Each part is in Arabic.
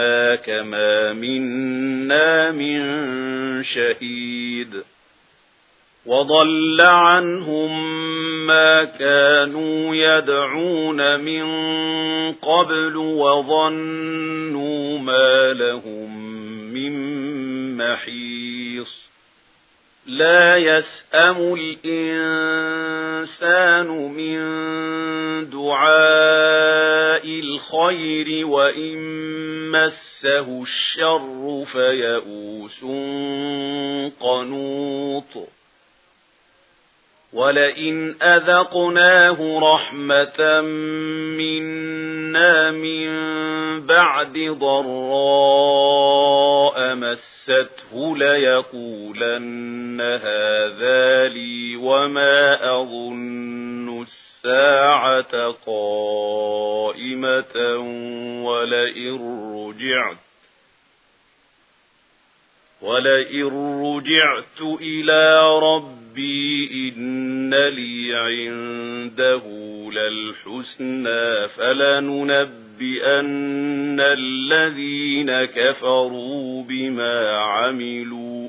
أهلكناك ما منا من شهيد وضل عنهم ما كانوا يدعون من قبل وظنوا ما لهم من محيص لا يسأم الإنسان من دُعَاءٍ بالخير وإن مسه الشر فيئوس قنوط ولئن أذقناه رحمة منا من بعد ضراء مسته ليقولن هذا لي وما أظن الساعة قائمة ولئن رجعت ولئن رجعت إلى ربي إن لي عنده للحسنى فلننبئن الذين كفروا بما عملوا.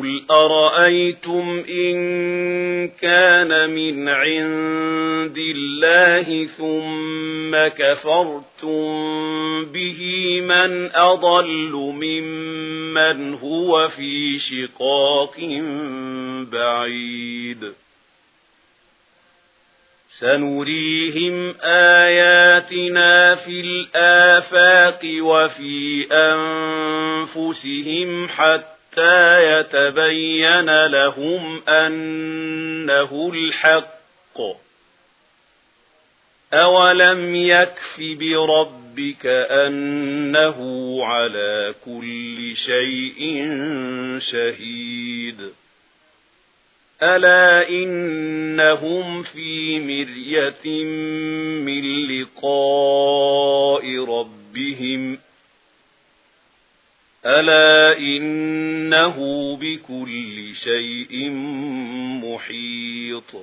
قُلْ أَرَأَيْتُمْ إِنْ كَانَ مِنْ عِنْدِ اللَّهِ ثُمَّ كَفَرْتُمْ بِهِ مَنْ أَضَلُّ مِمَّنْ هُوَ فِي شِقَاقٍ بَعِيدٍ سنريهم آياتنا في الآفاق وفي أنفسهم حتى تبين لهم أنه الحق. أولم يكف بربك أنه على كل شيء شهيد. ألا إنهم في مرية من لقاء ربهم. ألا إنه بكل شيء محيط.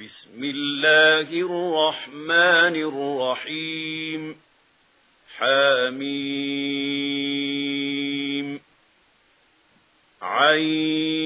بسم الله الرحمن الرحيم. حميم. عين